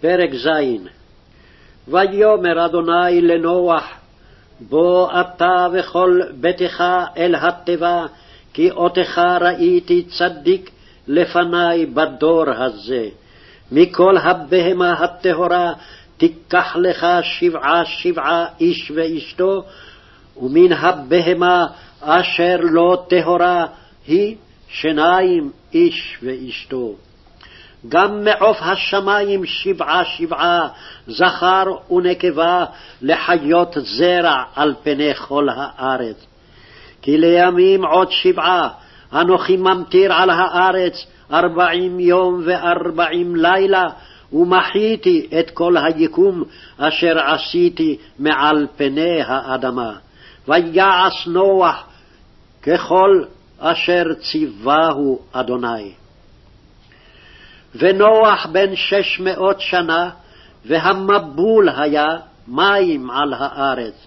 פרק ז. ויאמר אדוני לנוח, בוא אתה וכל ביתך אל התיבה, כי אותך ראיתי צדיק לפני בדור הזה. מכל הבהמה הטהורה תיקח לך שבעה שבעה איש ואשתו, ומן הבהמה אשר לא טהורה היא שניים איש ואשתו. גם מעוף השמים שבעה שבעה, זכר ונקבה, לחיות זרע על פני כל הארץ. כי לימים עוד שבעה, אנוכי ממטיר על הארץ ארבעים יום וארבעים לילה, ומחיתי את כל היקום אשר עשיתי מעל פני האדמה. ויעש נוח ככל אשר ציווהו אדוני. ונוח בן שש מאות שנה, והמבול היה מים על הארץ.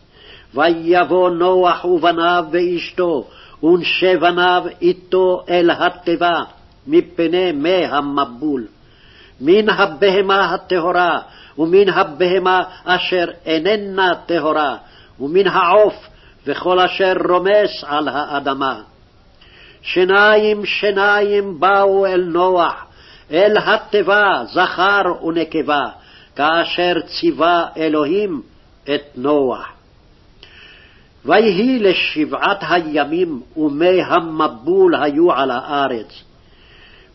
ויבוא נוח ובניו ואשתו, ונשי בניו איתו אל התיבה, מפני מי המבול. מן הבהמה הטהורה, ומן הבהמה אשר איננה טהורה, ומן העוף, וכל אשר רומס על האדמה. שניים שניים באו אל נוח, אל התיבה זכר ונקבה, כאשר ציווה אלוהים את נוח. ויהי לשבעת הימים ומי המבול היו על הארץ.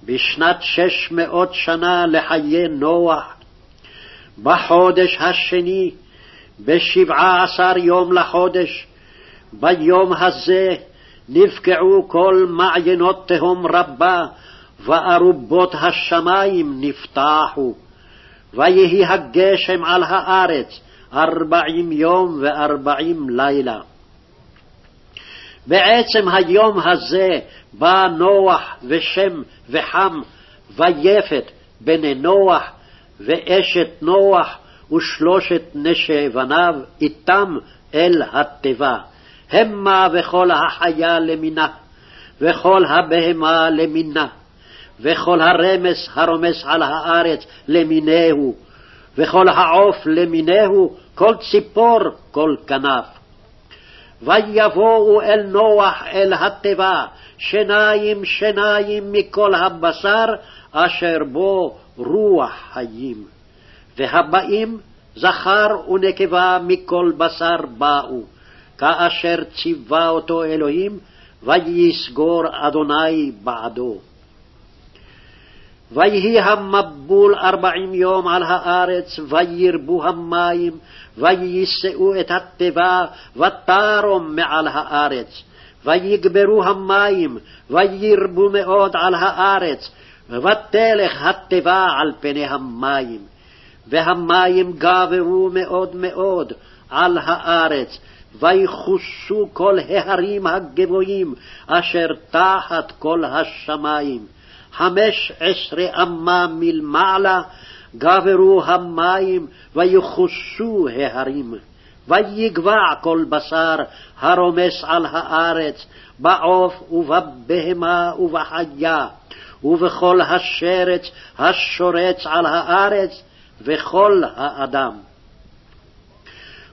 בשנת שש מאות שנה לחיי נוח, בחודש השני, בשבעה עשר יום לחודש, ביום הזה נבקעו כל מעיינות תהום רבה, וארובות השמים נפתחו. ויהי הגשם על הארץ ארבעים יום וארבעים לילה. בעצם היום הזה בא נוח ושם וחם ויפת בני נוח ואשת נוח ושלושת נשי בניו איתם אל התיבה. המה וכל החיה למינה, וכל הבהמה למינה, וכל הרמס הרומס על הארץ למינהו, וכל העוף למינהו, כל ציפור, כל כנף. ויבואו אל נוח אל התיבה, שניים שניים מכל הבשר, אשר בו רוח חיים. והבאים זכר ונקבה מכל בשר באו, כאשר ציווה אותו אלוהים, ויסגור אדוני בעדו. ויהי המבול ארבעים יום על הארץ, וירבו המים, ויישאו את התיבה, ותרום מעל הארץ. ויגברו המים, וירבו מאוד על הארץ, ותלך התיבה על פני המים. והמים גברו מאוד מאוד על הארץ, ויכוסו כל ההרים הגבוהים אשר תחת כל השמים. חמש עשרה אמה מלמעלה גברו המים ויכוסו ההרים. ויגבע כל בשר הרומס על הארץ, בעוף ובבהמה ובחיה, ובכל השרץ השורץ על הארץ, וכל האדם.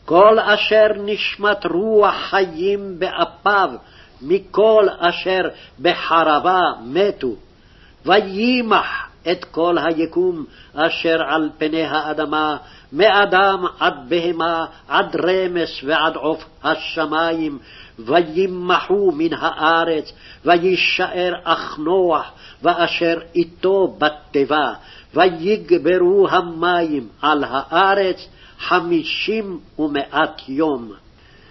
כל אשר נשמת רוח חיים באפיו, מכל אשר בחרבה מתו, וימח את כל היקום אשר על פני האדמה, מאדם עד בהמה, עד רמס ועד עוף השמים, וימחו מן הארץ, וישאר אך נוח, ואשר איתו בתיבה, ויגברו המים על הארץ חמישים ומאת יום.